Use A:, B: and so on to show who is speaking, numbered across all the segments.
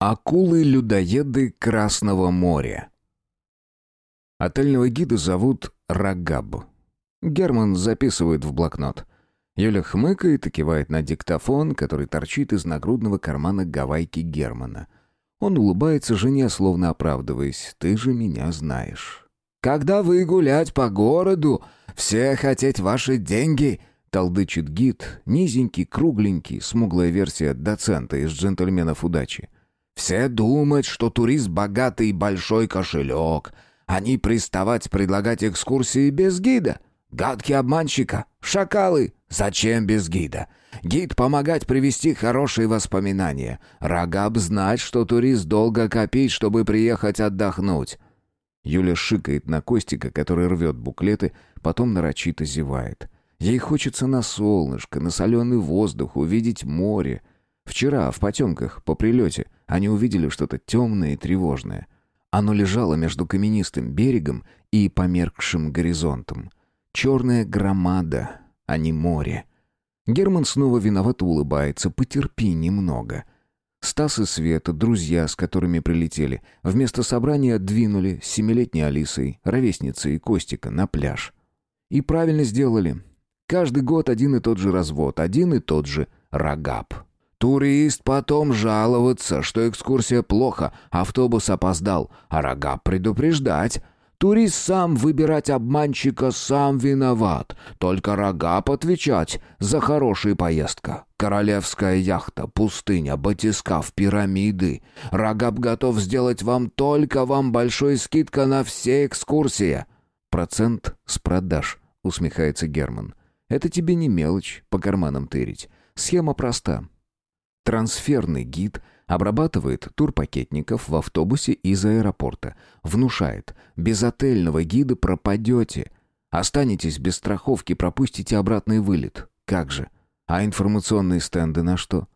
A: Акулы-людоеды Красного моря. Отельного гида зовут Рагаб. Герман записывает в блокнот. Юля хмыкает и кивает на диктофон, который торчит из нагрудного кармана гавайки Германа. Он улыбается жене, словно оправдываясь. «Ты же меня знаешь». «Когда вы гулять по городу, все хотеть ваши деньги», — толдычит гид, низенький, кругленький, смуглая версия доцента из «Джентльменов удачи». Все думают, что турист богатый и большой кошелек. Они приставать предлагать экскурсии без гида. Гадкие обманщика, шакалы. Зачем без гида? Гид помогать привести хорошие воспоминания. Рагаб знать, что турист долго копить, чтобы приехать отдохнуть. Юля шикает на Костика, который рвет буклеты, потом нарочито зевает. Ей хочется на солнышко, на соленый воздух, увидеть море. Вчера, в потемках, по прилете, они увидели что-то темное и тревожное. Оно лежало между каменистым берегом и померкшим горизонтом. Черная громада, а не море. Герман снова виновато улыбается. «Потерпи немного». Стас и Света, друзья, с которыми прилетели, вместо собрания двинули с семилетней Алисой, ровесницей Костика, на пляж. И правильно сделали. Каждый год один и тот же развод, один и тот же рогап. Турист потом жаловаться, что экскурсия плохо, автобус опоздал, а рога предупреждать. Турист сам выбирать обманщика сам виноват. Только Рогап отвечать за хорошая поездка. Королевская яхта, пустыня, батискаф, пирамиды. Рогап готов сделать вам только вам большой скидка на все экскурсии. Процент с продаж, усмехается Герман. Это тебе не мелочь по карманам тырить. Схема проста. Трансферный гид обрабатывает турпакетников в автобусе из аэропорта. Внушает, без отельного гида пропадете. Останетесь без страховки, пропустите обратный вылет. Как же? А информационные стенды на что?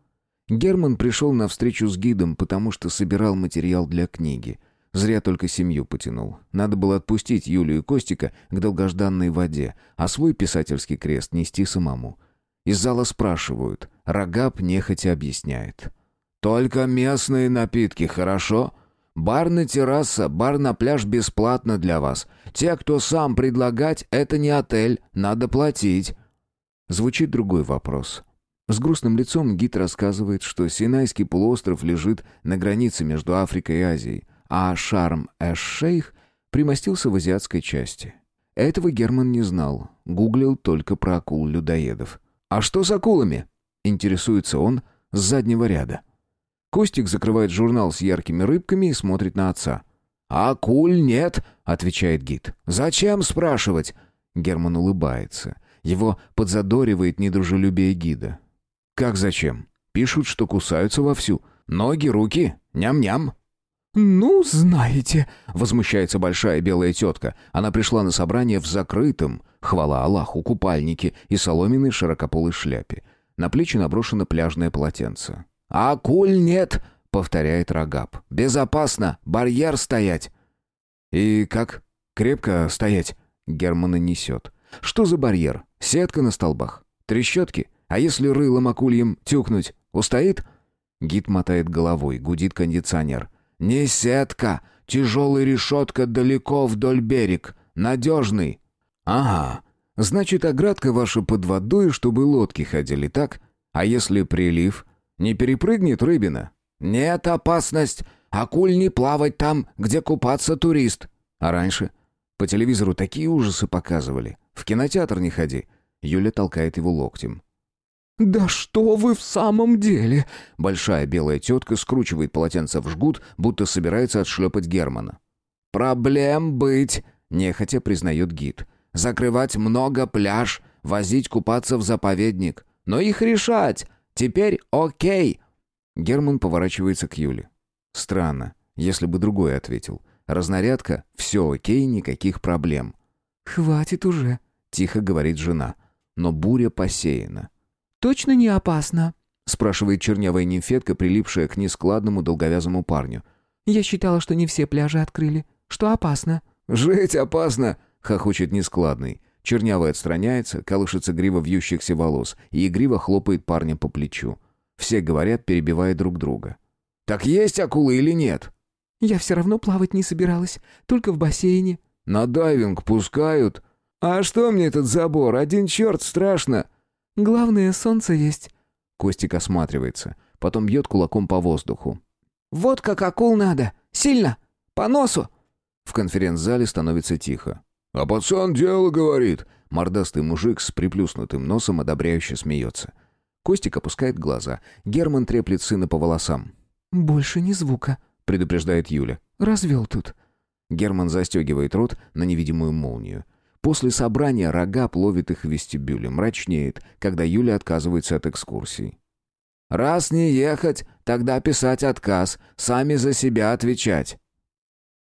A: Герман пришел на встречу с гидом, потому что собирал материал для книги. Зря только семью потянул. Надо было отпустить Юлию и Костика к долгожданной воде, а свой писательский крест нести самому. Из зала спрашивают. Рогап нехотя объясняет. «Только местные напитки, хорошо? Бар на терраса, бар на пляж бесплатно для вас. Те, кто сам предлагать, это не отель, надо платить». Звучит другой вопрос. С грустным лицом гид рассказывает, что Синайский полуостров лежит на границе между Африкой и Азией, а Шарм-эш-Шейх примостился в азиатской части. Этого Герман не знал, гуглил только про акул-людоедов. «А что с акулами?» — интересуется он с заднего ряда. Костик закрывает журнал с яркими рыбками и смотрит на отца. «Акуль нет», — отвечает гид. «Зачем спрашивать?» Герман улыбается. Его подзадоривает недружелюбие гида. «Как зачем? Пишут, что кусаются вовсю. Ноги, руки, ням-ням».
B: «Ну, знаете», —
A: возмущается большая белая тетка. Она пришла на собрание в закрытом, хвала Аллаху, купальнике и соломенной широкополой шляпе. На плечи наброшено пляжное полотенце. «А куль нет», — повторяет Рогаб. «Безопасно, барьер стоять». «И как? Крепко стоять?» Германа несет. «Что за барьер? Сетка на столбах? Трещотки? А если рылом акульем тюкнуть? Устоит?» Гид мотает головой, гудит кондиционер. «Не сетка, тяжелая решетка далеко вдоль берег, надежный». «Ага, значит, оградка ваша под водой, чтобы лодки ходили, так? А если прилив? Не перепрыгнет рыбина?» «Нет опасность. Акуль не плавать там, где купаться турист». «А раньше?» По телевизору такие ужасы показывали. В кинотеатр не ходи. Юля толкает его локтем.
B: «Да что вы в самом деле?»
A: Большая белая тетка скручивает полотенце в жгут, будто собирается отшлепать Германа. «Проблем быть», — нехотя признает гид. «Закрывать много пляж, возить купаться в заповедник. Но их решать. Теперь окей». Герман поворачивается к Юле. «Странно, если бы другой ответил. Разнарядка, все окей, никаких проблем».
B: «Хватит уже», —
A: тихо говорит жена. Но буря посеяна
B: точно не опасно?»
A: — спрашивает чернявая нимфетка, прилипшая к нескладному долговязому парню.
B: «Я считала, что не все пляжи открыли. Что опасно?»
A: «Жить опасно!» — хохочет нескладный. Чернявый отстраняется, колышется грива вьющихся волос и игриво хлопает парня по плечу. Все говорят, перебивая друг друга. Так есть акулы или нет?»
B: «Я все равно плавать не собиралась, только в бассейне».
A: «На дайвинг пускают?» «А что мне этот забор? Один черт, страшно!»
B: «Главное, солнце есть».
A: Костик осматривается, потом бьет кулаком по воздуху.
B: «Вот как акул надо! Сильно! По носу!»
A: В конференц-зале становится тихо. «А пацан дело говорит!» Мордастый мужик с приплюснутым носом одобряюще смеется. Костик опускает глаза. Герман треплет сына по волосам.
B: «Больше ни звука», — предупреждает Юля. «Развел тут».
A: Герман застегивает рот на невидимую молнию. После собрания рога ловит их в вестибюле, мрачнеет, когда Юля отказывается от экскурсий. «Раз не ехать, тогда писать отказ, сами за себя отвечать».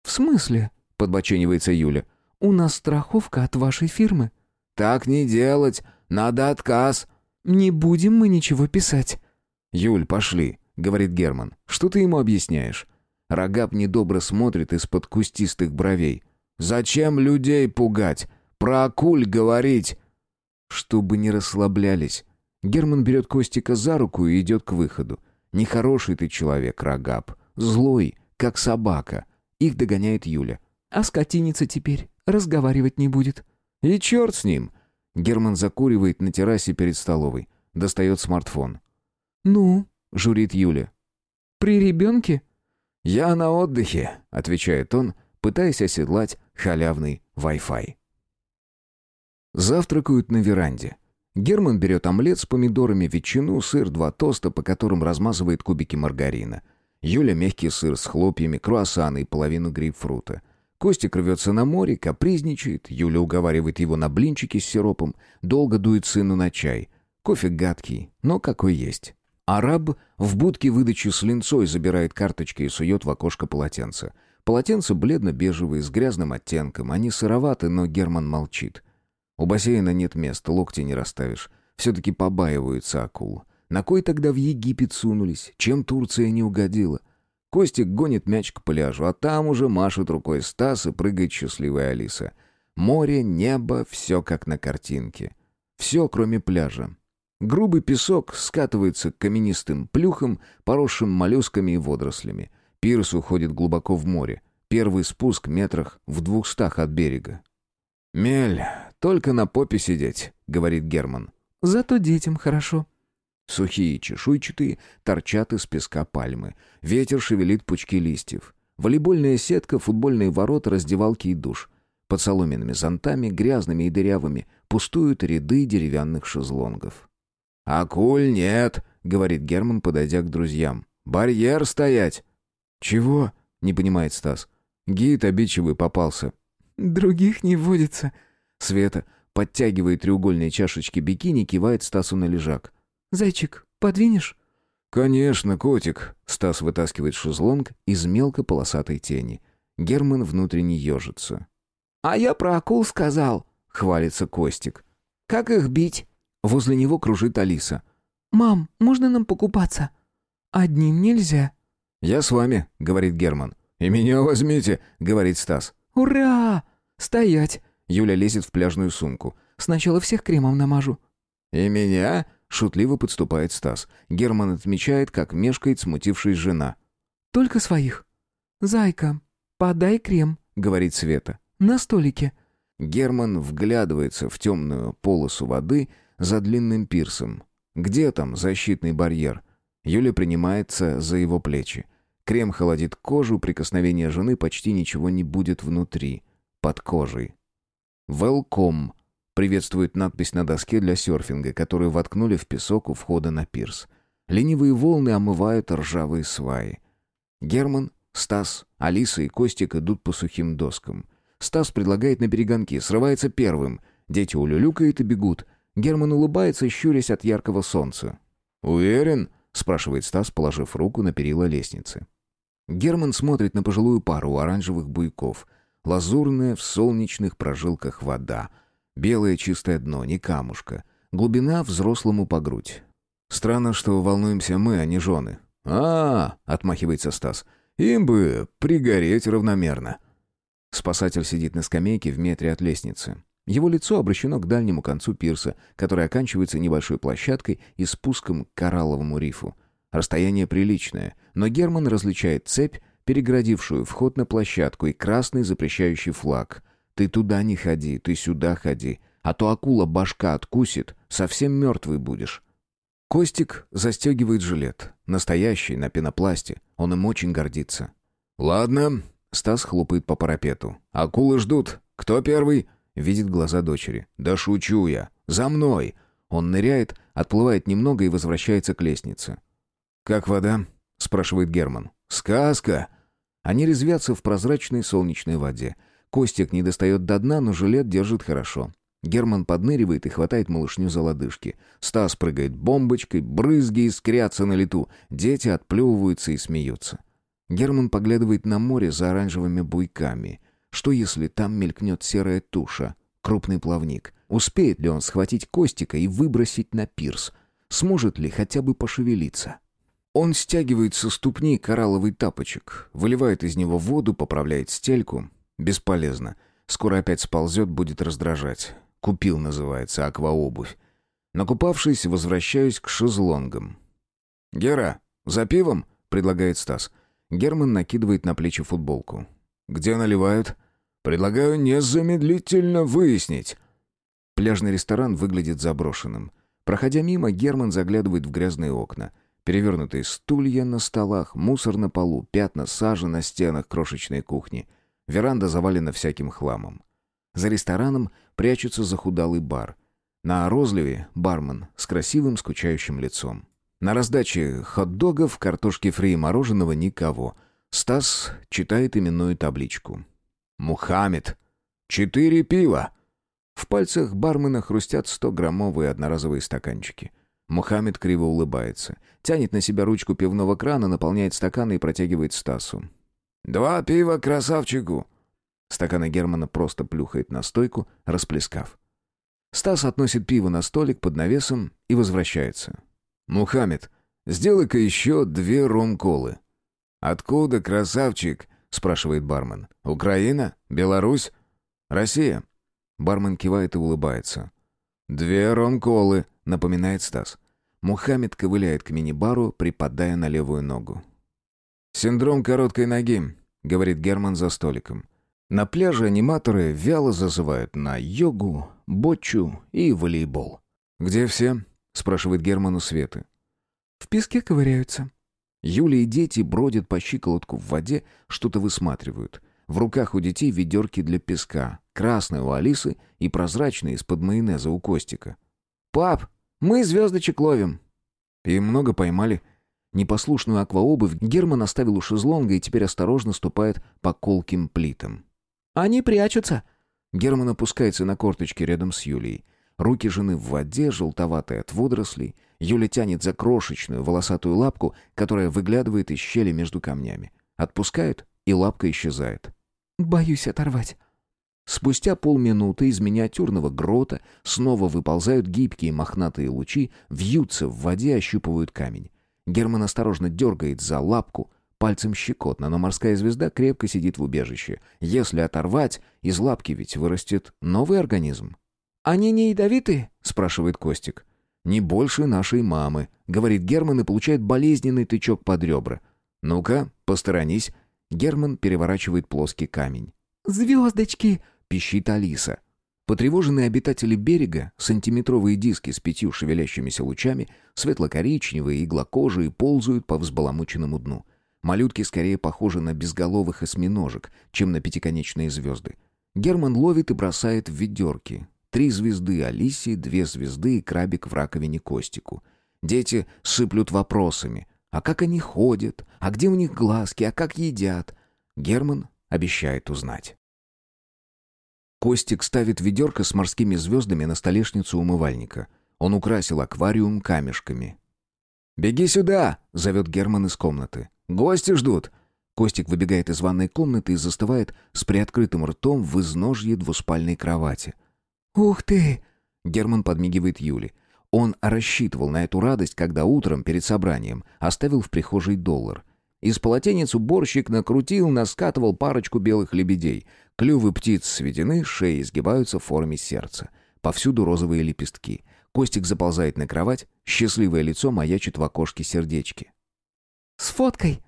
B: «В смысле?» — подбоченивается Юля. «У нас страховка от вашей фирмы».
A: «Так не делать, надо отказ».
B: «Не будем мы ничего писать».
A: «Юль, пошли», — говорит Герман. «Что ты ему объясняешь?» Рогаб недобро смотрит из-под кустистых бровей. «Зачем людей пугать? Про акуль говорить!» Чтобы не расслаблялись. Герман берет Костика за руку и идет к выходу. Нехороший ты человек, Рогаб. Злой, как собака. Их догоняет Юля.
B: «А скотиница теперь разговаривать не будет».
A: «И черт с ним!» Герман закуривает на террасе перед столовой. Достает смартфон.
B: «Ну?»
A: — журит Юля.
B: «При ребенке?»
A: «Я на отдыхе», — отвечает он, пытаясь оседлать халявный Wi-Fi. Завтракают на веранде. Герман берет омлет с помидорами, ветчину, сыр, два тоста, по которым размазывает кубики маргарина. Юля мягкий сыр с хлопьями, круассаны и половину грейпфрута. Костик рвется на море, капризничает, Юля уговаривает его на блинчики с сиропом, долго дует сыну на чай. Кофе гадкий, но какой есть. Араб в будке выдачи с линцой забирает карточки и сует в окошко полотенце. Полотенце бледно-бежевые, с грязным оттенком. Они сыроваты, но Герман молчит. У бассейна нет места, локти не расставишь. Все-таки побаиваются акул. На кой тогда в Египет сунулись? Чем Турция не угодила? Костик гонит мяч к пляжу, а там уже машет рукой Стас и прыгает счастливая Алиса. Море, небо, все как на картинке. Все, кроме пляжа. Грубый песок скатывается к каменистым плюхам, поросшим моллюсками и водорослями. Пирс уходит глубоко в море. Первый спуск метрах в двухстах от берега. «Мель, только на попе сидеть», — говорит Герман.
B: «Зато детям хорошо»,
A: Сухие, чешуйчатые, торчат из песка пальмы. Ветер шевелит пучки листьев. Волейбольная сетка, футбольные ворота, раздевалки и душ. Под соломенными зонтами, грязными и дырявыми, пустуют ряды деревянных шезлонгов. «Акуль нет», — говорит Герман, подойдя к друзьям. «Барьер стоять!» «Чего?» — не понимает Стас. Гид обидчивый попался.
B: «Других не водится».
A: Света подтягивает треугольные чашечки бикини, кивает Стасу на лежак.
B: «Зайчик, подвинешь?»
A: «Конечно, котик!» Стас вытаскивает шезлонг из мелко полосатой тени. Герман внутренне ежится.
B: «А я про акул сказал!» — хвалится Костик. «Как их бить?»
A: Возле него кружит Алиса.
B: «Мам, можно нам покупаться?» «Одним нельзя».
A: «Я с вами», — говорит Герман. «И меня возьмите», — говорит Стас.
B: «Ура! Стоять!»
A: Юля лезет в пляжную сумку.
B: «Сначала всех кремом намажу».
A: «И меня?» Шутливо подступает Стас. Герман отмечает, как мешкает смутившись жена.
B: «Только своих». «Зайка, подай крем», — говорит Света. «На столике».
A: Герман вглядывается в темную полосу воды за длинным пирсом. Где там защитный барьер? Юля принимается за его плечи. Крем холодит кожу, прикосновение жены почти ничего не будет внутри, под кожей. «Велком», Приветствует надпись на доске для серфинга, которую воткнули в песок у входа на пирс. Ленивые волны омывают ржавые сваи. Герман, Стас, Алиса и Костик идут по сухим доскам. Стас предлагает на перегонки, срывается первым. Дети улюлюкают и бегут. Герман улыбается, щурясь от яркого солнца. «Уверен?» — спрашивает Стас, положив руку на перила лестницы. Герман смотрит на пожилую пару оранжевых буйков. Лазурная в солнечных прожилках вода — Белое чистое дно, не камушка. Глубина взрослому по грудь. Странно, что волнуемся мы, а не жены. а, -а, -а отмахивается Стас. «Им бы пригореть равномерно». Спасатель сидит на скамейке в метре от лестницы. Его лицо обращено к дальнему концу пирса, который оканчивается небольшой площадкой и спуском к коралловому рифу. Расстояние приличное, но Герман различает цепь, переградившую вход на площадку, и красный запрещающий флаг. «Ты туда не ходи, ты сюда ходи, а то акула башка откусит, совсем мертвый будешь». Костик застегивает жилет. Настоящий, на пенопласте. Он им очень гордится. «Ладно», — Стас хлопает по парапету. «Акулы ждут. Кто первый?» Видит глаза дочери. «Да шучу я. За мной!» Он ныряет, отплывает немного и возвращается к лестнице. «Как вода?» — спрашивает Герман. «Сказка!» Они резвятся в прозрачной солнечной воде. Костик не достает до дна, но жилет держит хорошо. Герман подныривает и хватает малышню за лодыжки. Стас прыгает бомбочкой, брызги искрятся на лету. Дети отплевываются и смеются. Герман поглядывает на море за оранжевыми буйками. Что если там мелькнет серая туша, крупный плавник? Успеет ли он схватить Костика и выбросить на пирс? Сможет ли хотя бы пошевелиться? Он стягивает со ступни коралловый тапочек, выливает из него воду, поправляет стельку. Бесполезно. Скоро опять сползет, будет раздражать. Купил, называется, акваобувь. Накупавшись, возвращаюсь к шезлонгам. «Гера, за пивом?» — предлагает Стас. Герман накидывает на плечи футболку. «Где наливают?» «Предлагаю незамедлительно выяснить». Пляжный ресторан выглядит заброшенным. Проходя мимо, Герман заглядывает в грязные окна. Перевернутые стулья на столах, мусор на полу, пятна сажи на стенах крошечной кухни. Веранда завалена всяким хламом. За рестораном прячется захудалый бар. На розливе бармен с красивым скучающим лицом. На раздаче хот-догов, картошки фри и мороженого никого. Стас читает именную табличку. «Мухаммед! Четыре пива!» В пальцах бармена хрустят 100-граммовые одноразовые стаканчики – Мухаммед криво улыбается. Тянет на себя ручку пивного крана, наполняет стаканы и протягивает Стасу. «Два пива красавчику!» Стаканы Германа просто плюхает на стойку, расплескав. Стас относит пиво на столик под навесом и возвращается. «Мухаммед, сделай-ка еще две ром-колы». «Откуда, красавчик?» — спрашивает бармен. «Украина? Беларусь? Россия?» Бармен кивает и улыбается. «Две ром-колы», — напоминает Стас. Мухаммед ковыляет к мини-бару, припадая на левую ногу. «Синдром короткой ноги», — говорит Герман за столиком. На пляже аниматоры вяло зазывают на йогу, бочу и волейбол. «Где все?» — спрашивает Герман у Светы.
B: «В песке ковыряются».
A: Юля и дети бродят по щиколотку в воде, что-то высматривают. В руках у детей ведерки для песка, красные у Алисы и прозрачные из-под майонеза у Костика. «Пап, мы звездочек ловим». И много поймали. Непослушную акваобувь Герман оставил у шезлонга и теперь осторожно ступает по колким плитам.
B: «Они прячутся».
A: Герман опускается на корточки рядом с Юлей. Руки жены в воде, желтоватые от водорослей. Юля тянет за крошечную волосатую лапку, которая выглядывает из щели между камнями. Отпускает, и лапка исчезает.
B: «Боюсь оторвать».
A: Спустя полминуты из миниатюрного грота снова выползают гибкие мохнатые лучи, вьются в воде, ощупывают камень. Герман осторожно дергает за лапку, пальцем щекотно, но морская звезда крепко сидит в убежище. Если оторвать, из лапки ведь вырастет новый организм.
B: «Они не ядовиты?» — спрашивает Костик.
A: «Не больше нашей мамы», — говорит Герман и получает болезненный тычок под ребра. «Ну-ка, посторонись». Герман переворачивает плоский камень.
B: «Звездочки!»
A: пищит Алиса. Потревоженные обитатели берега, сантиметровые диски с пятью шевелящимися лучами, светло-коричневые, иглокожие, ползают по взбаламученному дну. Малютки скорее похожи на безголовых осьминожек, чем на пятиконечные звезды. Герман ловит и бросает в ведерки. Три звезды Алисе, две звезды и крабик в раковине Костику. Дети сыплют вопросами. А как они ходят? А где у них глазки? А как едят? Герман обещает узнать. Костик ставит ведерко с морскими звездами на столешницу умывальника. Он украсил аквариум камешками. «Беги сюда!» — зовет Герман из комнаты. «Гости ждут!» Костик выбегает из ванной комнаты и застывает с приоткрытым ртом в изножье двуспальной кровати.
B: «Ух ты!»
A: — Герман подмигивает Юле. Он рассчитывал на эту радость, когда утром, перед собранием, оставил в прихожей доллар. Из полотенец уборщик накрутил, наскатывал парочку белых лебедей. Клювы птиц сведены, шеи изгибаются в форме сердца. Повсюду розовые лепестки. Костик заползает на кровать, счастливое лицо маячит в окошке сердечки.
B: «С фоткой!»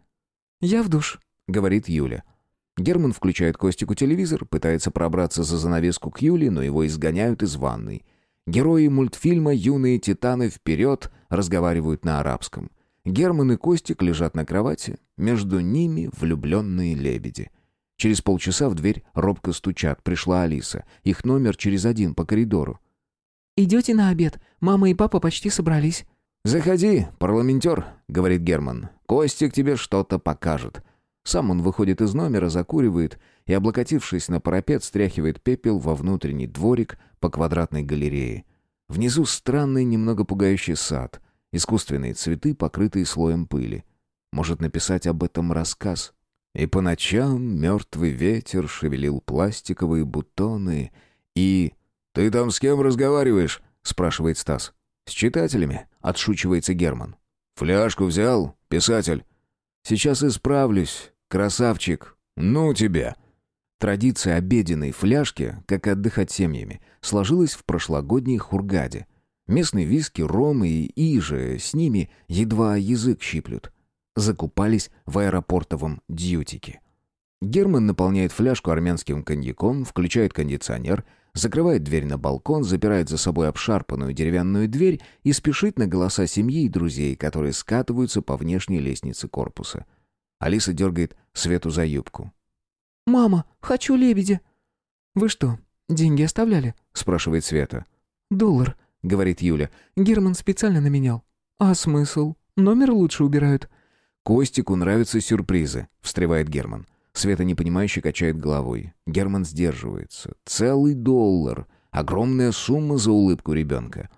B: «Я в душ», — говорит Юля.
A: Герман включает Костику телевизор, пытается пробраться за занавеску к Юле, но его изгоняют из ванной. Герои мультфильма «Юные титаны вперед» разговаривают на арабском. Герман и Костик лежат на кровати, между ними влюбленные лебеди. Через полчаса в дверь робко стучат, пришла Алиса. Их номер через один по коридору.
B: «Идете на обед? Мама и папа почти собрались».
A: «Заходи, парламентер», — говорит Герман. «Костик тебе что-то покажет». Сам он выходит из номера, закуривает и, облокотившись на парапет, стряхивает пепел во внутренний дворик по квадратной галерее. Внизу странный, немного пугающий сад. Искусственные цветы, покрытые слоем пыли. Может написать об этом рассказ. И по ночам мертвый ветер шевелил пластиковые бутоны и... «Ты там с кем разговариваешь?» — спрашивает Стас. «С читателями», — отшучивается Герман. «Фляжку взял, писатель?» «Сейчас исправлюсь, красавчик. Ну тебя!» Традиция обеденной фляжки, как отдыхать семьями, сложилась в прошлогодней Хургаде. Местные виски, ром и иже с ними едва язык щиплют. Закупались в аэропортовом дьютике. Герман наполняет фляжку армянским коньяком, включает кондиционер, закрывает дверь на балкон, запирает за собой обшарпанную деревянную дверь и спешит на голоса семьи и друзей, которые скатываются по внешней лестнице корпуса. Алиса дергает Свету за юбку.
B: «Мама, хочу лебедя». «Вы что, деньги оставляли?»
A: — спрашивает Света.
B: «Доллар», — говорит Юля. «Герман специально наменял». «А смысл? Номер лучше убирают».
A: «Костику нравятся сюрпризы», — встревает Герман. Света непонимающе качает головой. Герман сдерживается. Целый доллар. Огромная сумма за улыбку ребенка.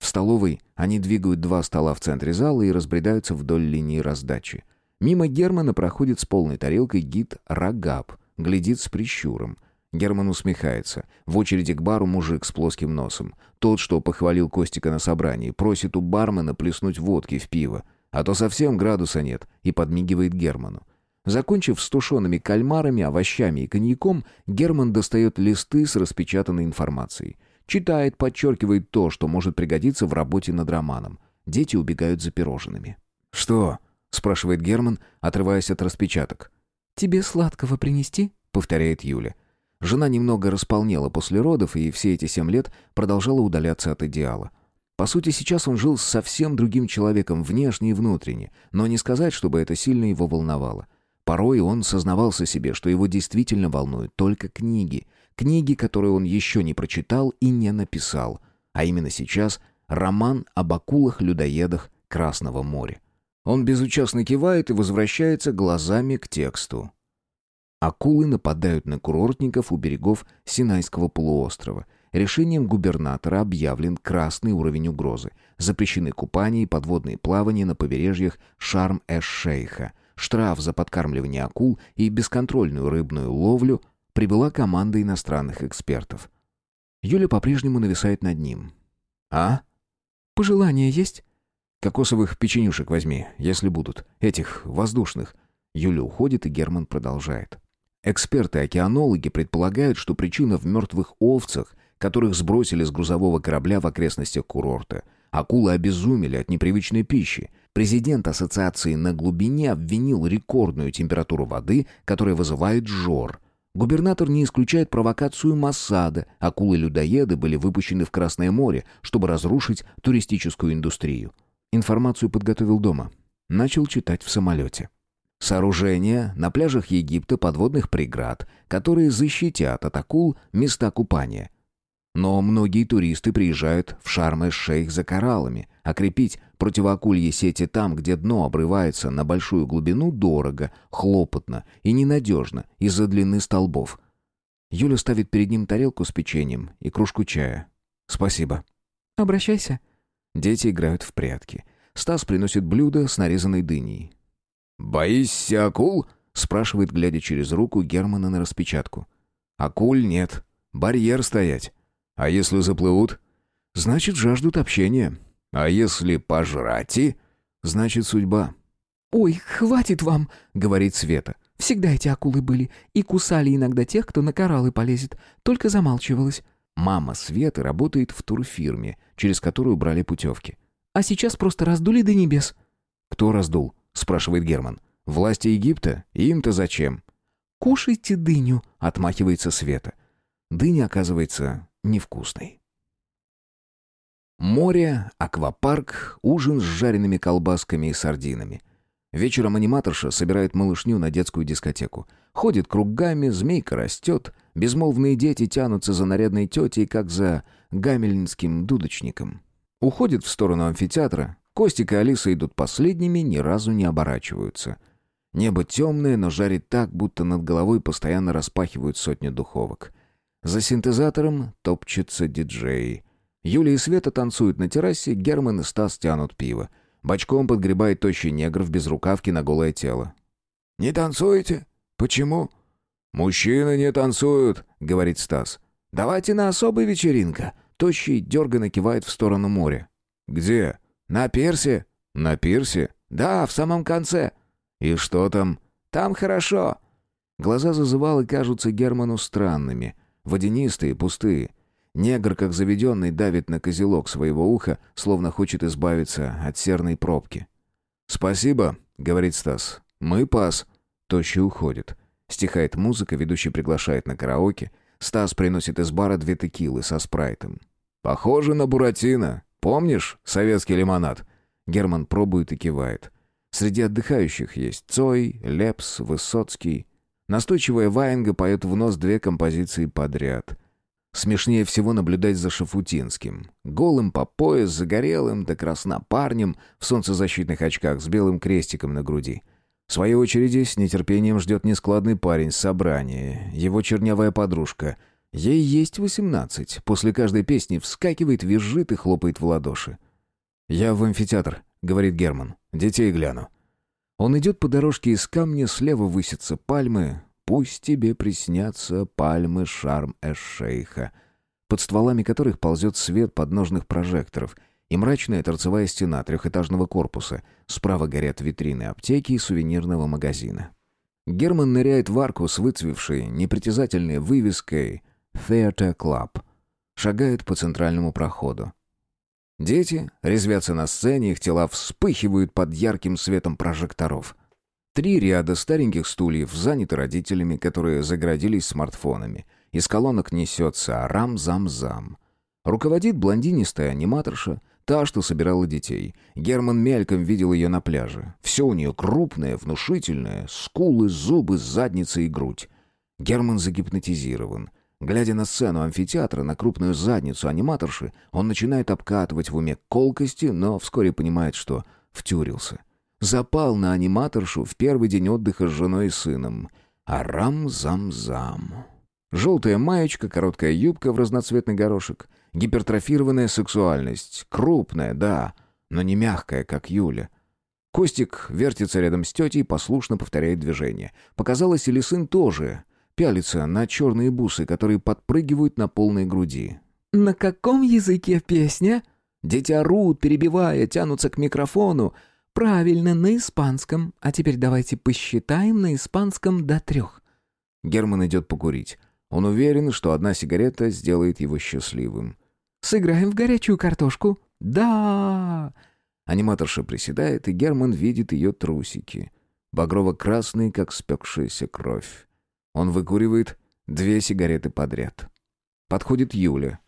A: В столовой они двигают два стола в центре зала и разбредаются вдоль линии раздачи. Мимо Германа проходит с полной тарелкой гид Рагаб, глядит с прищуром. Герман усмехается. В очереди к бару мужик с плоским носом. Тот, что похвалил Костика на собрании, просит у бармена плеснуть водки в пиво. А то совсем градуса нет, и подмигивает Герману. Закончив с тушеными кальмарами, овощами и коньяком, Герман достает листы с распечатанной информацией. Читает, подчеркивает то, что может пригодиться в работе над романом. Дети убегают за пирожными. «Что?» — спрашивает Герман, отрываясь от распечаток.
B: «Тебе сладкого принести?»
A: — повторяет Юля. Жена немного располнела после родов и все эти семь лет продолжала удаляться от идеала. По сути, сейчас он жил с совсем другим человеком, внешне и внутренне, но не сказать, чтобы это сильно его волновало. Порой он сознавался себе, что его действительно волнуют только книги. Книги, которые он еще не прочитал и не написал. А именно сейчас роман об акулах-людоедах Красного моря. Он безучастно кивает и возвращается глазами к тексту. Акулы нападают на курортников у берегов Синайского полуострова. Решением губернатора объявлен красный уровень угрозы. Запрещены купания и подводные плавания на побережьях Шарм-эш-Шейха. Штраф за подкармливание акул и бесконтрольную рыбную ловлю прибыла команда иностранных экспертов. Юля по-прежнему нависает над ним. «А?»
B: «Пожелания есть?»
A: «Кокосовых печенюшек возьми, если будут. Этих, воздушных». Юля уходит, и Герман продолжает. Эксперты-океанологи предполагают, что причина в мертвых овцах, которых сбросили с грузового корабля в окрестностях курорта. Акулы обезумели от непривычной пищи. Президент ассоциации на глубине обвинил рекордную температуру воды, которая вызывает жор. Губернатор не исключает провокацию Массада. Акулы-людоеды были выпущены в Красное море, чтобы разрушить туристическую индустрию. Информацию подготовил дома. Начал читать в самолете. Сооружения на пляжах Египта подводных преград, которые защитят от акул места купания. Но многие туристы приезжают в Шарм-эш-Шейх за кораллами. Окрепить противоакульи сети там, где дно обрывается на большую глубину, дорого, хлопотно и ненадежно из-за длины столбов. Юля ставит перед ним тарелку с печеньем и кружку чая. «Спасибо».
B: «Обращайся».
A: Дети играют в прятки. Стас приносит блюдо с нарезанной дыней. «Боишься акул?» — спрашивает, глядя через руку Германа на распечатку. «Акуль нет. Барьер стоять. А если заплывут? Значит, жаждут общения. А если пожрать и... Значит, судьба».
B: «Ой, хватит вам!» — говорит Света. «Всегда эти акулы были. И кусали иногда тех, кто на кораллы полезет. Только замалчивалась».
A: Мама Светы работает в турфирме, через которую брали путевки.
B: «А сейчас просто раздули до небес».
A: «Кто раздул?» Спрашивает Герман. «Власти Египта? Им-то зачем?»
B: «Кушайте дыню», —
A: отмахивается Света. Дыня оказывается невкусной. Море, аквапарк, ужин с жареными колбасками и сардинами. Вечером аниматорша собирает малышню на детскую дискотеку. Ходит кругами, змейка растет, безмолвные дети тянутся за нарядной тетей, как за гамельнским дудочником. Уходит в сторону амфитеатра. Костик и Алиса идут последними, ни разу не оборачиваются. Небо темное, но жарит так, будто над головой постоянно распахивают сотни духовок. За синтезатором топчется диджей. Юлия и Света танцуют на террасе, Герман и Стас тянут пиво. Бочком подгребает тощий негр в безрукавке на голое тело.
C: «Не танцуете? Почему?»
A: «Мужчины не танцуют», — говорит Стас.
C: «Давайте на особой вечеринка».
A: Тощий дерганно кивает в сторону моря.
C: «Где?» «На пирсе».
A: «На пирсе?»
C: «Да, в самом конце».
A: «И что там?»
C: «Там хорошо».
A: Глаза зазывалы кажутся Герману странными. Водянистые, пустые. Негр, как заведенный, давит на козелок своего уха, словно хочет избавиться от серной пробки. «Спасибо», — говорит Стас. «Мы пас». Тощий уходит. Стихает музыка, ведущий приглашает на караоке. Стас приносит из бара две текилы со спрайтом. «Похоже на Буратино. Помнишь советский лимонад?» Герман пробует и кивает. Среди отдыхающих есть Цой, Лепс, Высоцкий. Настойчивая Ваенга поет в нос две композиции подряд. Смешнее всего наблюдать за Шафутинским. Голым по пояс, загорелым, да краснопарнем, в солнцезащитных очках с белым крестиком на груди. В своей очереди с нетерпением ждет нескладный парень с собрания, его чернявая подружка. Ей есть восемнадцать. После каждой песни вскакивает, визжит и хлопает в ладоши. «Я в амфитеатр», — говорит Герман. «Детей гляну». Он идет по дорожке из камня, слева высятся пальмы, Пусть тебе приснятся пальмы шарм эш-шейха, под стволами которых ползет свет подножных прожекторов и мрачная торцевая стена трехэтажного корпуса. Справа горят витрины аптеки и сувенирного магазина. Герман ныряет в арку с выцвевшей, непритязательной вывеской «Theater Club». Шагает по центральному проходу. Дети резвятся на сцене, их тела вспыхивают под ярким светом прожекторов. Три ряда стареньких стульев заняты родителями, которые заградились смартфонами. Из колонок несется «Рам-зам-зам». Руководит блондинистая аниматорша, та, что собирала детей. Герман мельком видел ее на пляже. Все у нее крупное, внушительное, скулы, зубы, задница и грудь. Герман загипнотизирован. Глядя на сцену амфитеатра, на крупную задницу аниматорши, он начинает обкатывать в уме колкости, но вскоре понимает, что втюрился. Запал на аниматоршу в первый день отдыха с женой и сыном. Арам-зам-зам. Желтая маечка, короткая юбка в разноцветный горошек. Гипертрофированная сексуальность. Крупная, да, но не мягкая, как Юля. Костик вертится рядом с тетей, послушно повторяет движение. Показалось, или сын тоже пялится на черные бусы, которые подпрыгивают на полной груди.
B: «На каком языке песня?»
A: Дети орут, перебивая, тянутся к микрофону.
B: «Правильно, на испанском. А теперь давайте посчитаем на испанском до трех».
A: Герман идет покурить. Он уверен, что одна сигарета сделает его счастливым.
B: «Сыграем в горячую картошку?» «Да!»
A: Аниматорша приседает, и Герман видит ее трусики. Багрово-красные, как спекшаяся кровь. Он выкуривает две сигареты подряд. Подходит Юля.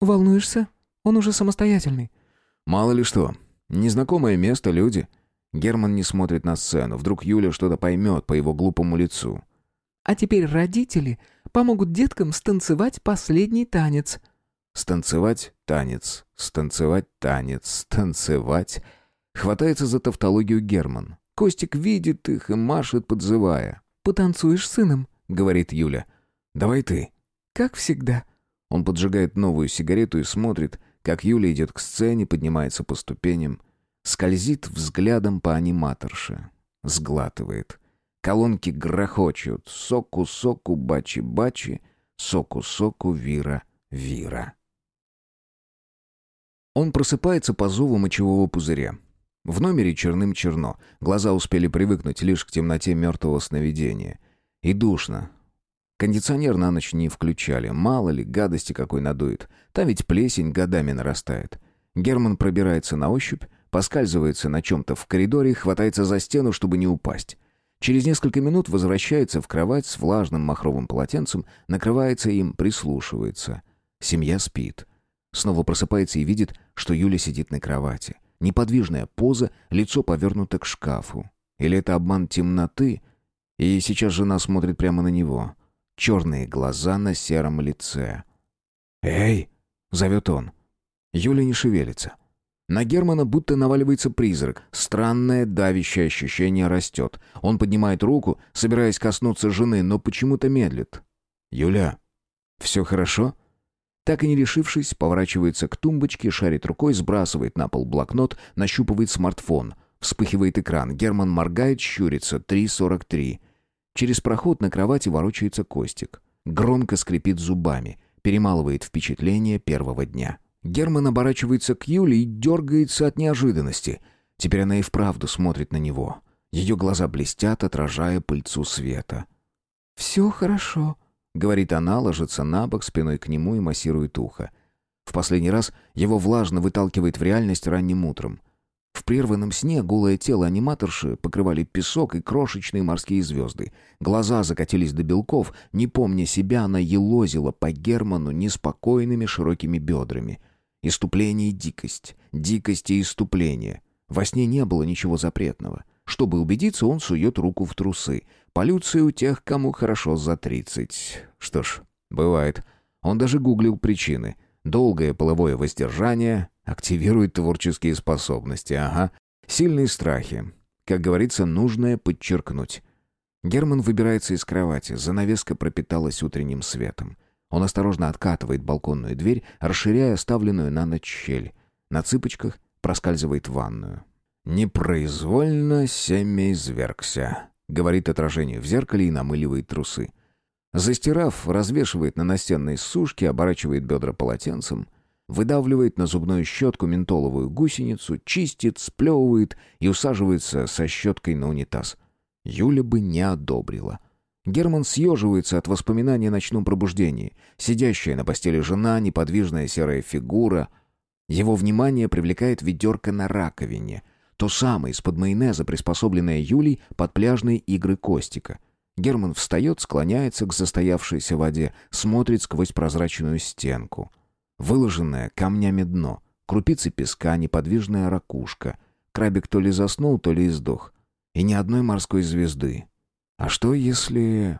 B: «Волнуешься? Он уже самостоятельный».
A: «Мало ли что. Незнакомое место, люди. Герман не смотрит на сцену. Вдруг Юля что-то поймет по его глупому лицу.
B: А теперь родители помогут деткам станцевать последний танец.
A: Станцевать танец, станцевать танец, станцевать. Хватается за тавтологию Герман. Костик видит их и машет, подзывая.
B: «Потанцуешь с сыном?»
A: — говорит Юля. «Давай ты».
B: «Как всегда».
A: Он поджигает новую сигарету и смотрит, как Юля идет к сцене, поднимается по ступеням, скользит взглядом по аниматорше, сглатывает. Колонки грохочут «Соку-соку, бачи-бачи», «Соку-соку, вира-вира». Он просыпается по зову мочевого пузыря. В номере черным черно, глаза успели привыкнуть лишь к темноте мертвого сновидения. И душно, Кондиционер на ночь не включали, мало ли, гадости какой надует. Там ведь плесень годами нарастает. Герман пробирается на ощупь, поскальзывается на чем-то в коридоре, хватается за стену, чтобы не упасть. Через несколько минут возвращается в кровать с влажным махровым полотенцем, накрывается им, прислушивается. Семья спит. Снова просыпается и видит, что Юля сидит на кровати. Неподвижная поза, лицо повернуто к шкафу. Или это обман темноты? И сейчас жена смотрит прямо на него. Черные глаза на сером лице. «Эй!» — зовет он. Юля не шевелится. На Германа будто наваливается призрак. Странное давящее ощущение растет. Он поднимает руку, собираясь коснуться жены, но почему-то медлит. «Юля, все хорошо?» Так и не решившись, поворачивается к тумбочке, шарит рукой, сбрасывает на пол блокнот, нащупывает смартфон. Вспыхивает экран. Герман моргает, щурится. 3.43. Через проход на кровати ворочается Костик. Громко скрипит зубами. Перемалывает впечатление первого дня. Герман оборачивается к Юле и дергается от неожиданности. Теперь она и вправду смотрит на него. Ее глаза блестят, отражая пыльцу света.
B: «Все хорошо», —
A: говорит она, ложится на бок спиной к нему и массирует ухо. В последний раз его влажно выталкивает в реальность ранним утром. В прерванном сне голое тело аниматорши покрывали песок и крошечные морские звезды. Глаза закатились до белков, не помня себя, она елозила по Герману неспокойными широкими бедрами. Иступление и дикость, дикость и иступление. Во сне не было ничего запретного. Чтобы убедиться, он сует руку в трусы. Полюция у тех, кому хорошо за тридцать. Что ж, бывает. Он даже гуглил причины. Долгое половое воздержание активирует творческие способности, ага. Сильные страхи. Как говорится, нужное подчеркнуть. Герман выбирается из кровати, занавеска пропиталась утренним светом. Он осторожно откатывает балконную дверь, расширяя оставленную на ночь щель. На цыпочках проскальзывает в ванную. «Непроизвольно семя извергся», — говорит отражение в зеркале и намыливает трусы. Застирав, развешивает на настенной сушке, оборачивает бедра полотенцем, выдавливает на зубную щетку ментоловую гусеницу, чистит, сплевывает и усаживается со щеткой на унитаз. Юля бы не одобрила — Герман съеживается от воспоминаний о ночном пробуждении. Сидящая на постели жена, неподвижная серая фигура. Его внимание привлекает ведерко на раковине. То самое из-под майонеза, приспособленное Юлей под пляжные игры Костика. Герман встает, склоняется к застоявшейся воде, смотрит сквозь прозрачную стенку. Выложенное камнями дно, крупицы песка, неподвижная ракушка. Крабик то ли заснул, то ли издох. И ни одной морской звезды. А что если...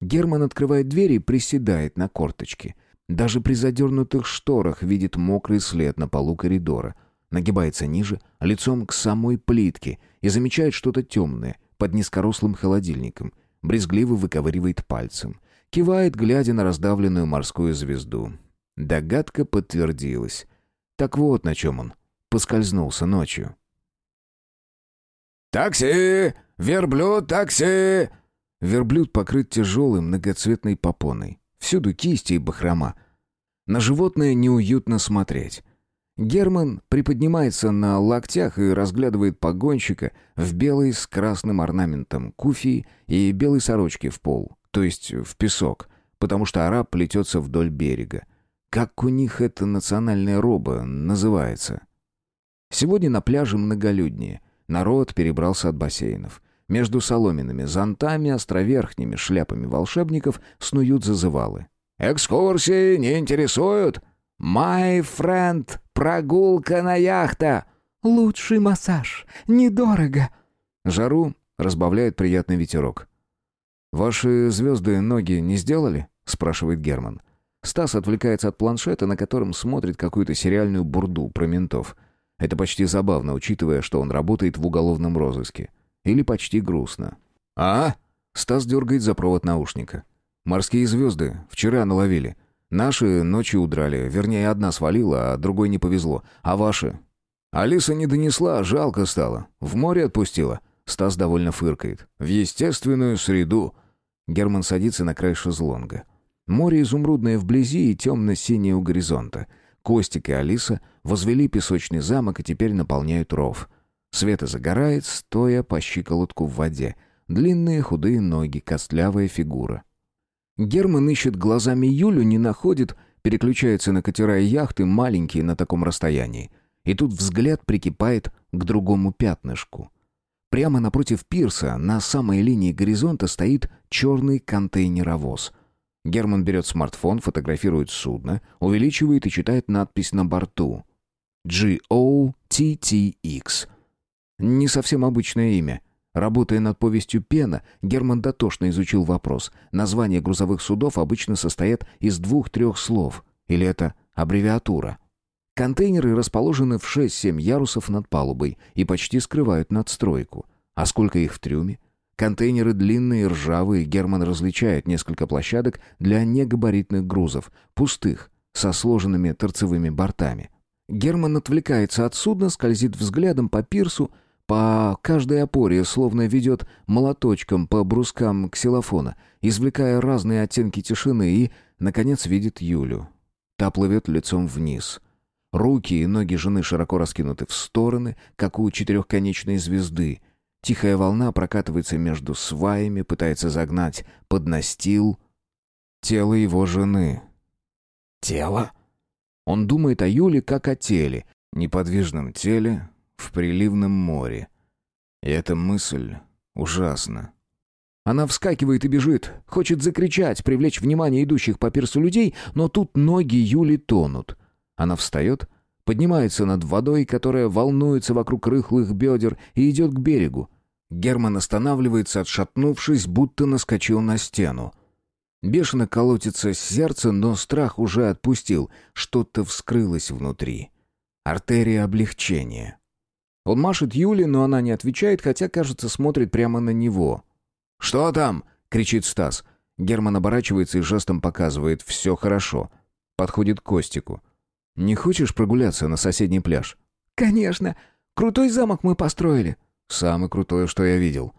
A: Герман открывает дверь и приседает на корточки. Даже при задернутых шторах видит мокрый след на полу коридора. Нагибается ниже, лицом к самой плитке, и замечает что-то темное под низкорослым холодильником. Брезгливо выковыривает пальцем. Кивает, глядя на раздавленную морскую звезду. Догадка подтвердилась. Так вот на чем он поскользнулся ночью.
C: «Такси! Верблюд, такси!»
A: Верблюд покрыт тяжелой многоцветной попоной. Всюду кисти и бахрома. На животное неуютно смотреть. Герман приподнимается на локтях и разглядывает погонщика в белой с красным орнаментом куфии и белой сорочке в пол, то есть в песок, потому что араб плетется вдоль берега. Как у них эта национальная роба называется? Сегодня на пляже многолюднее. Народ перебрался от бассейнов. Между соломенными зонтами, островерхними шляпами волшебников снуют зазывалы.
C: «Экскурсии не интересуют? My friend, прогулка на яхта!»
B: «Лучший массаж, недорого!»
A: Жару разбавляет приятный ветерок. «Ваши звезды ноги не сделали?» — спрашивает Герман. Стас отвлекается от планшета, на котором смотрит какую-то сериальную бурду про ментов — это почти забавно, учитывая, что он работает в уголовном розыске. Или почти грустно. «А?» Стас дергает за провод наушника. «Морские звезды. Вчера наловили. Наши ночью удрали. Вернее, одна свалила, а другой не повезло. А ваши?» «Алиса не донесла, жалко стало. В море отпустила». Стас довольно фыркает. «В естественную среду». Герман садится на край шезлонга. Море изумрудное вблизи и темно-синее у горизонта. Костик и Алиса возвели песочный замок и теперь наполняют ров. Света загорает, стоя по щиколотку в воде. Длинные худые ноги, костлявая фигура. Герман ищет глазами Юлю, не находит, переключается на катера и яхты, маленькие на таком расстоянии. И тут взгляд прикипает к другому пятнышку. Прямо напротив пирса, на самой линии горизонта, стоит черный контейнеровоз. Герман берет смартфон, фотографирует судно, увеличивает и читает надпись на борту. G-O-T-T-X. Не совсем обычное имя. Работая над повестью «Пена», Герман дотошно изучил вопрос. Названия грузовых судов обычно состоят из двух-трех слов. Или это аббревиатура? Контейнеры расположены в 6-7 ярусов над палубой и почти скрывают надстройку. А сколько их в трюме? Контейнеры длинные, ржавые, Герман различает несколько площадок для негабаритных грузов, пустых, со сложенными торцевыми бортами. Герман отвлекается от судна, скользит взглядом по пирсу, по каждой опоре, словно ведет молоточком по брускам ксилофона, извлекая разные оттенки тишины и, наконец, видит Юлю. Та плывет лицом вниз — Руки и ноги жены широко раскинуты в стороны, как у четырехконечной звезды. Тихая волна прокатывается между сваями, пытается загнать под настил тело его жены. Тело? Он думает о Юле как о теле, неподвижном теле в приливном море. И эта мысль ужасна. Она вскакивает и бежит, хочет закричать, привлечь внимание идущих по пирсу людей, но тут ноги Юли тонут — она встает, поднимается над водой, которая волнуется вокруг рыхлых бедер, и идет к берегу. Герман останавливается, отшатнувшись, будто наскочил на стену. Бешено колотится сердце, но страх уже отпустил, что-то вскрылось внутри. Артерия облегчения. Он машет Юле, но она не отвечает, хотя, кажется, смотрит прямо на него. «Что там?» — кричит Стас. Герман оборачивается и жестом показывает «все хорошо». Подходит к Костику. «Не хочешь прогуляться на соседний пляж?»
B: «Конечно. Крутой замок мы построили».
A: «Самый крутой, что я видел».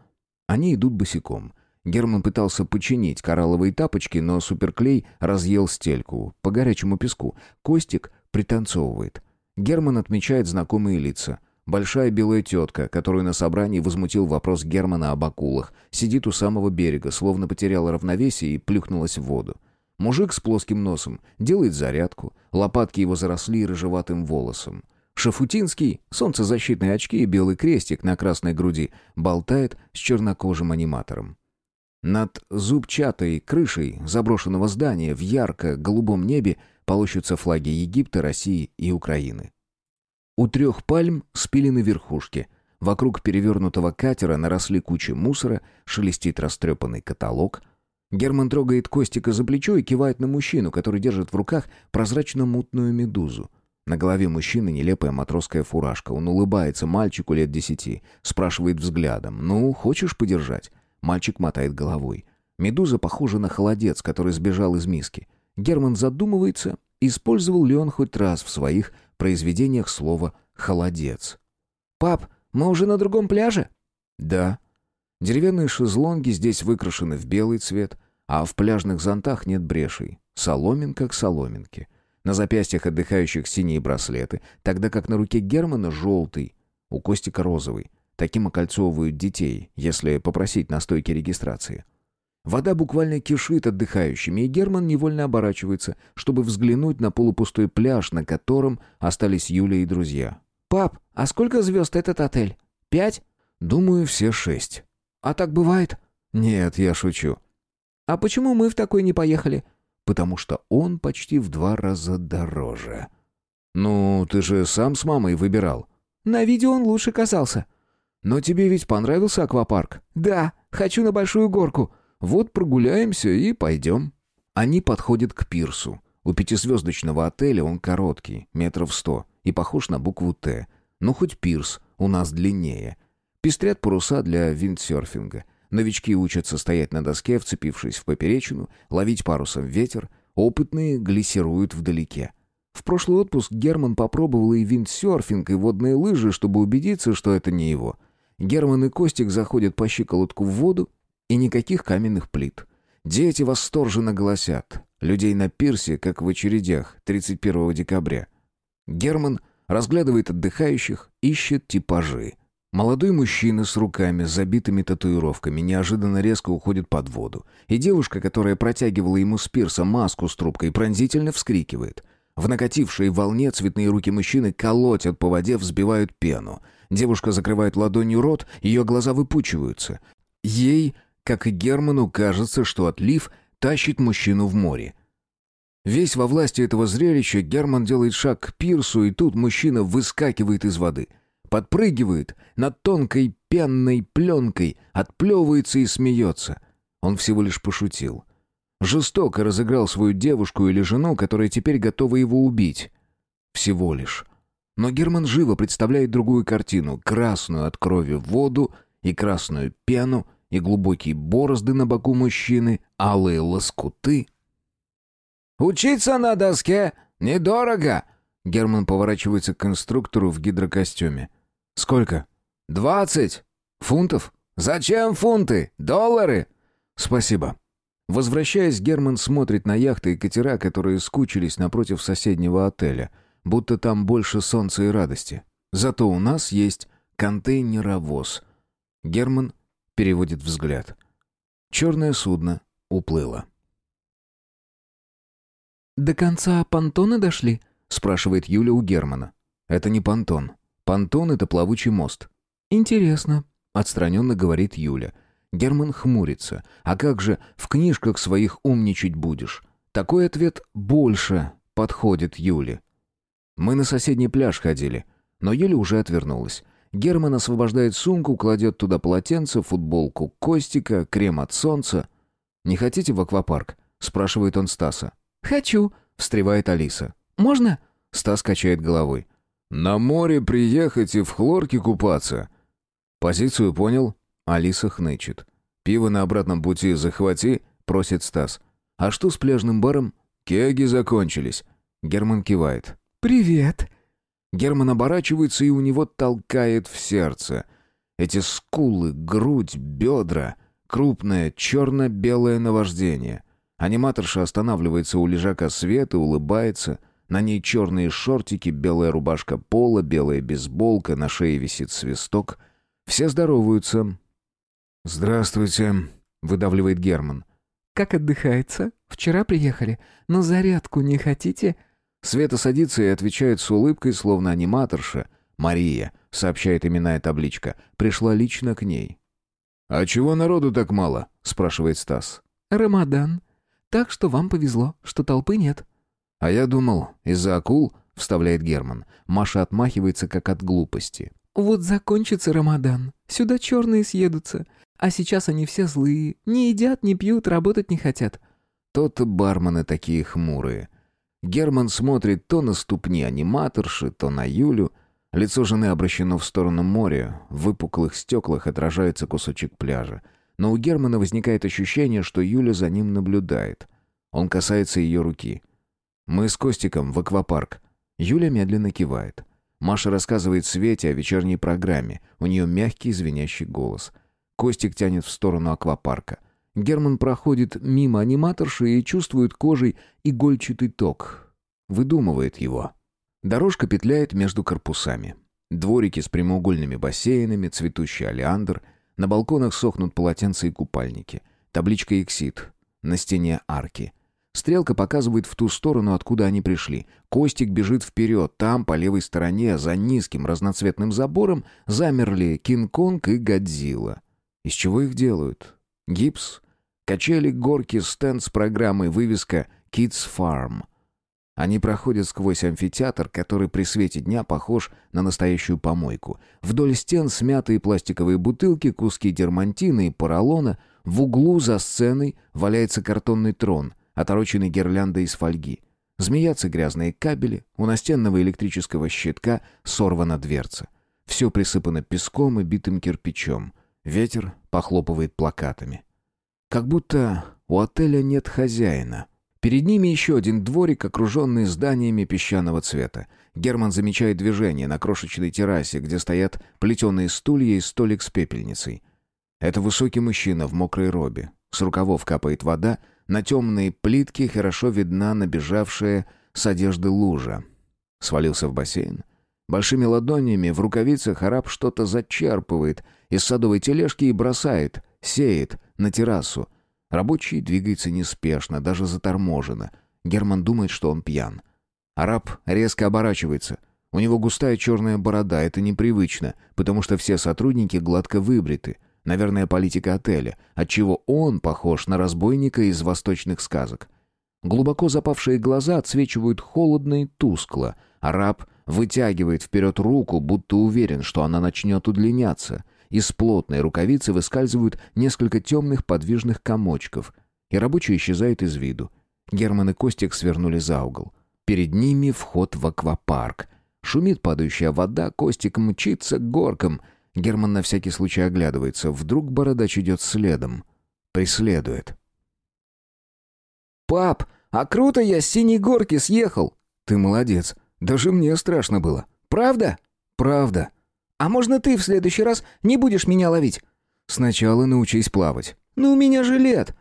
A: Они идут босиком. Герман пытался починить коралловые тапочки, но суперклей разъел стельку по горячему песку. Костик пританцовывает. Герман отмечает знакомые лица. Большая белая тетка, которую на собрании возмутил вопрос Германа об акулах, сидит у самого берега, словно потеряла равновесие и плюхнулась в воду. Мужик с плоским носом делает зарядку, лопатки его заросли рыжеватым волосом. Шафутинский, солнцезащитные очки и белый крестик на красной груди, болтает с чернокожим аниматором. Над зубчатой крышей заброшенного здания в ярко-голубом небе полощутся флаги Египта, России и Украины. У трех пальм спилены верхушки. Вокруг перевернутого катера наросли кучи мусора, шелестит растрепанный каталог — Герман трогает Костика за плечо и кивает на мужчину, который держит в руках прозрачно-мутную медузу. На голове мужчины нелепая матросская фуражка. Он улыбается мальчику лет десяти, спрашивает взглядом. «Ну, хочешь подержать?» Мальчик мотает головой. Медуза похожа на холодец, который сбежал из миски. Герман задумывается, использовал ли он хоть раз в своих произведениях слово «холодец».
B: «Пап, мы уже на другом пляже?»
A: «Да», Деревянные шезлонги здесь выкрашены в белый цвет, а в пляжных зонтах нет брешей. Соломинка к соломинке. На запястьях отдыхающих синие браслеты, тогда как на руке Германа желтый, у Костика розовый. Таким окольцовывают детей, если попросить на стойке регистрации. Вода буквально кишит отдыхающими, и Герман невольно оборачивается, чтобы взглянуть на полупустой пляж, на котором остались Юля и друзья.
B: «Пап, а сколько звезд этот отель? Пять?»
A: «Думаю, все шесть».
B: «А так бывает?»
A: «Нет, я шучу».
B: «А почему мы в такой не поехали?»
A: «Потому что он почти в два раза дороже». «Ну, ты же сам с мамой выбирал».
B: «На видео он лучше казался».
A: «Но тебе ведь понравился аквапарк?»
B: «Да, хочу на большую горку».
A: «Вот прогуляемся и пойдем». Они подходят к пирсу. У пятизвездочного отеля он короткий, метров сто, и похож на букву «Т». Ну, хоть пирс, у нас длиннее. Пестрят паруса для виндсерфинга. Новички учатся стоять на доске, вцепившись в поперечину, ловить парусом ветер. Опытные глиссируют вдалеке. В прошлый отпуск Герман попробовал и виндсерфинг, и водные лыжи, чтобы убедиться, что это не его. Герман и Костик заходят по щиколотку в воду, и никаких каменных плит. Дети восторженно голосят. Людей на пирсе, как в очередях, 31 декабря. Герман разглядывает отдыхающих, ищет типажи. Молодой мужчина с руками, забитыми татуировками, неожиданно резко уходит под воду. И девушка, которая протягивала ему с пирса маску с трубкой, пронзительно вскрикивает. В накатившей волне цветные руки мужчины колотят по воде, взбивают пену. Девушка закрывает ладонью рот, ее глаза выпучиваются. Ей, как и Герману, кажется, что отлив тащит мужчину в море. Весь во власти этого зрелища Герман делает шаг к пирсу, и тут мужчина выскакивает из воды. Подпрыгивает над тонкой пенной пленкой, отплевывается и смеется. Он всего лишь пошутил. Жестоко разыграл свою девушку или жену, которая теперь готова его убить. Всего лишь. Но Герман живо представляет другую картину. Красную от крови воду и красную пену, и глубокие борозды на боку мужчины, алые лоскуты.
C: «Учиться на доске недорого!»
A: Герман поворачивается к конструктору в гидрокостюме. «Сколько?»
C: «Двадцать!»
A: «Фунтов?»
C: «Зачем фунты? Доллары?»
A: «Спасибо». Возвращаясь, Герман смотрит на яхты и катера, которые скучились напротив соседнего отеля, будто там больше солнца и радости. Зато у нас есть контейнеровоз. Герман переводит взгляд. Черное судно уплыло.
B: «До конца понтона дошли?» — спрашивает Юля у Германа.
A: «Это не понтон. Понтон — это плавучий мост».
B: «Интересно», —
A: отстраненно говорит Юля. Герман хмурится. А как же в книжках своих умничать будешь? Такой ответ больше подходит Юле. Мы на соседний пляж ходили, но Юля уже отвернулась. Герман освобождает сумку, кладет туда полотенце, футболку Костика, крем от солнца. «Не хотите в аквапарк?» — спрашивает он Стаса.
B: «Хочу», —
A: встревает Алиса.
B: «Можно?»
A: — Стас качает головой. «На море приехать и в хлорке купаться». «Позицию понял?» Алиса хнычет. «Пиво на обратном пути захвати», — просит Стас. «А что с пляжным баром?» «Кеги закончились». Герман кивает.
B: «Привет».
A: Герман оборачивается, и у него толкает в сердце. Эти скулы, грудь, бедра, крупное черно-белое наваждение. Аниматорша останавливается у лежака света, улыбается. На ней черные шортики, белая рубашка пола, белая бейсболка, на шее висит свисток. Все здороваются, «Здравствуйте», — выдавливает Герман.
B: «Как отдыхается? Вчера приехали. На зарядку не хотите?»
A: Света садится и отвечает с улыбкой, словно аниматорша. «Мария», — сообщает именная табличка, — пришла лично к ней. «А чего народу так мало?» — спрашивает Стас.
B: «Рамадан. Так что вам повезло, что толпы нет».
A: «А я думал, из-за акул?» — вставляет Герман. Маша отмахивается, как от глупости.
B: «Вот закончится Рамадан. Сюда черные съедутся. А сейчас они все злые, не едят, не пьют, работать не хотят.
A: То-то бармены такие хмурые. Герман смотрит то на ступни аниматорши, то на Юлю. Лицо жены обращено в сторону моря, в выпуклых стеклах отражается кусочек пляжа. Но у Германа возникает ощущение, что Юля за ним наблюдает. Он касается ее руки. «Мы с Костиком в аквапарк». Юля медленно кивает. Маша рассказывает Свете о вечерней программе. У нее мягкий звенящий голос – Костик тянет в сторону аквапарка. Герман проходит мимо аниматорши и чувствует кожей игольчатый ток. Выдумывает его. Дорожка петляет между корпусами. Дворики с прямоугольными бассейнами, цветущий олеандр. На балконах сохнут полотенца и купальники. Табличка «Эксит». На стене арки. Стрелка показывает в ту сторону, откуда они пришли. Костик бежит вперед. Там, по левой стороне, за низким разноцветным забором, замерли Кинг-Конг и Годзилла. Из чего их делают? Гипс? Качели, горки, стенд с программой, вывеска «Kids Farm». Они проходят сквозь амфитеатр, который при свете дня похож на настоящую помойку. Вдоль стен смятые пластиковые бутылки, куски дермантина и поролона. В углу за сценой валяется картонный трон, отороченный гирляндой из фольги. Змеятся грязные кабели, у настенного электрического щитка сорвана дверца. Все присыпано песком и битым кирпичом. Ветер похлопывает плакатами. Как будто у отеля нет хозяина. Перед ними еще один дворик, окруженный зданиями песчаного цвета. Герман замечает движение на крошечной террасе, где стоят плетеные стулья и столик с пепельницей. Это высокий мужчина в мокрой робе. С рукавов капает вода, на темные плитки хорошо видна набежавшая с одежды лужа. Свалился в бассейн. Большими ладонями в рукавицах араб что-то зачерпывает из садовой тележки и бросает, сеет на террасу. Рабочий двигается неспешно, даже заторможенно. Герман думает, что он пьян. Араб резко оборачивается. У него густая черная борода, это непривычно, потому что все сотрудники гладко выбриты. Наверное, политика отеля, отчего он похож на разбойника из восточных сказок. Глубоко запавшие глаза отсвечивают холодно и тускло. Араб вытягивает вперед руку, будто уверен, что она начнет удлиняться. Из плотной рукавицы выскальзывают несколько темных подвижных комочков, и рабочий исчезает из виду. Герман и Костик свернули за угол. Перед ними вход в аквапарк. Шумит падающая вода, Костик мчится к горкам. Герман на всякий случай оглядывается. Вдруг бородач идет следом. Преследует.
C: «Пап, а круто я с синей горки съехал!»
A: «Ты молодец. Даже мне страшно было».
C: «Правда?»
A: «Правда».
C: «А можно ты в следующий раз не будешь меня ловить?»
A: «Сначала научись плавать».
C: «Ну, у меня жилет».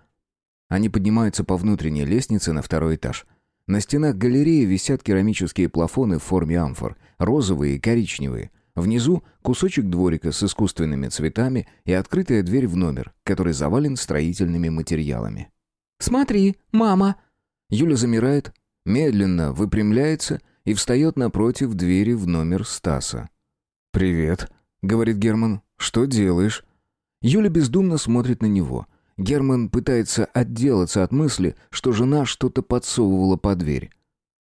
A: Они поднимаются по внутренней лестнице на второй этаж. На стенах галереи висят керамические плафоны в форме амфор, розовые и коричневые. Внизу кусочек дворика с искусственными цветами и открытая дверь в номер, который завален строительными материалами.
B: «Смотри, мама!»
A: Юля замирает, медленно выпрямляется и встает напротив двери в номер Стаса. «Привет», — говорит Герман. «Что делаешь?» Юля бездумно смотрит на него — Герман пытается отделаться от мысли, что жена что-то подсовывала под дверь.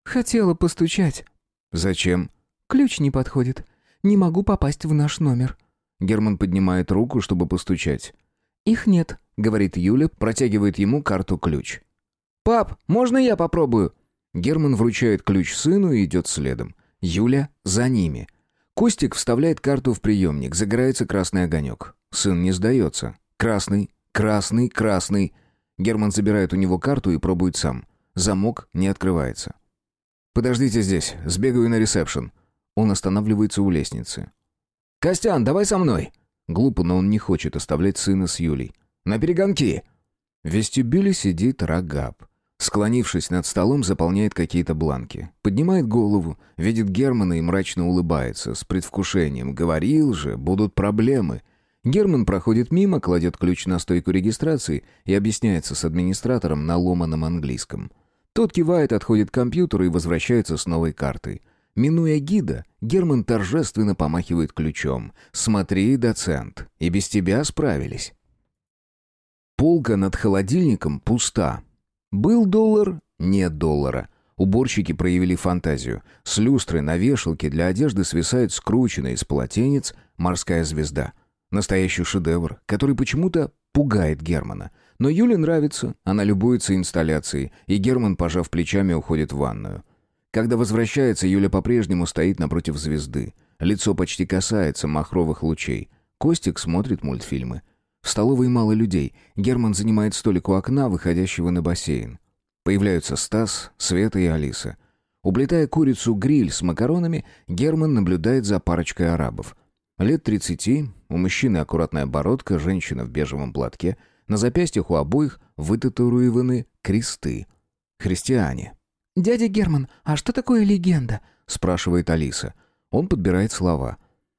B: «Хотела постучать».
A: «Зачем?»
B: «Ключ не подходит. Не могу попасть в наш номер».
A: Герман поднимает руку, чтобы постучать.
B: «Их нет», —
A: говорит Юля, протягивает ему карту-ключ.
C: «Пап, можно я попробую?»
A: Герман вручает ключ сыну и идет следом. Юля за ними. Костик вставляет карту в приемник, загорается красный огонек. Сын не сдается. Красный, Красный, красный. Герман забирает у него карту и пробует сам. Замок не открывается. «Подождите здесь, сбегаю на ресепшн». Он останавливается у лестницы.
C: «Костян, давай со мной!»
A: Глупо, но он не хочет оставлять сына с Юлей.
C: «На перегонки!»
A: В вестибюле сидит Рагаб. Склонившись над столом, заполняет какие-то бланки. Поднимает голову, видит Германа и мрачно улыбается, с предвкушением. «Говорил же, будут проблемы!» Герман проходит мимо, кладет ключ на стойку регистрации и объясняется с администратором на ломаном английском. Тот кивает, отходит к компьютеру и возвращается с новой картой. Минуя гида, Герман торжественно помахивает ключом. «Смотри, доцент, и без тебя справились». Полка над холодильником пуста. Был доллар, нет доллара. Уборщики проявили фантазию. С люстры на вешалке для одежды свисает скрученная из полотенец морская звезда — Настоящий шедевр, который почему-то пугает Германа. Но Юле нравится, она любуется инсталляцией, и Герман, пожав плечами, уходит в ванную. Когда возвращается, Юля по-прежнему стоит напротив звезды. Лицо почти касается махровых лучей. Костик смотрит мультфильмы. В столовой мало людей. Герман занимает столик у окна, выходящего на бассейн. Появляются Стас, Света и Алиса. Уплетая курицу гриль с макаронами, Герман наблюдает за парочкой арабов. Лет тридцати, у мужчины аккуратная бородка, женщина в бежевом платке. На запястьях у обоих вытатуированы кресты. Христиане.
B: «Дядя Герман, а что такое легенда?»
A: — спрашивает Алиса. Он подбирает слова.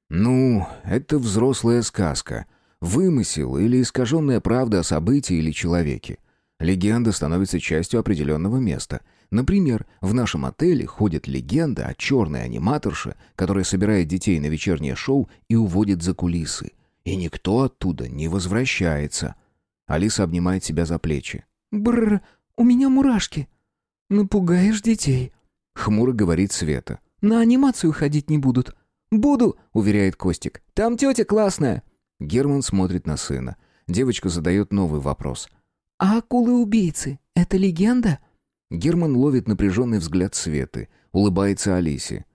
A: «Ну, это взрослая сказка. Вымысел или искаженная правда о событии или человеке. Легенда становится частью определенного места — Например, в нашем отеле ходит легенда о черной аниматорше, которая собирает детей на вечернее шоу и уводит за кулисы. И никто оттуда не возвращается. Алиса обнимает себя за плечи.
B: Бррр, у меня мурашки. Напугаешь детей.
A: Хмуро говорит Света.
B: На анимацию ходить не будут.
C: Буду, уверяет Костик. Там тетя классная.
A: Герман смотрит на сына. Девочка задает новый вопрос.
B: А акулы-убийцы — это легенда?
A: Герман ловит напряженный взгляд Светы, улыбается Алисе.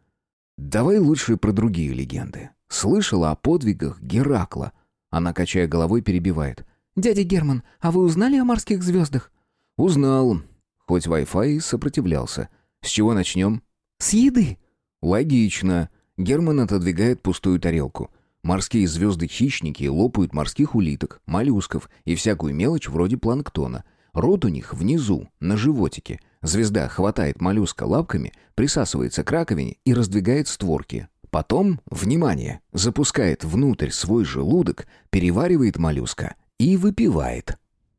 A: «Давай лучше про другие легенды. Слышала о подвигах Геракла». Она, качая головой, перебивает.
B: «Дядя Герман, а вы узнали о морских звездах?»
A: «Узнал. Хоть Wi-Fi сопротивлялся. С чего начнем?»
B: «С еды».
A: «Логично». Герман отодвигает пустую тарелку. Морские звезды-хищники лопают морских улиток, моллюсков и всякую мелочь вроде планктона. Рот у них внизу, на животике. Звезда хватает моллюска лапками, присасывается к раковине и раздвигает створки. Потом, внимание, запускает внутрь свой желудок, переваривает моллюска и выпивает.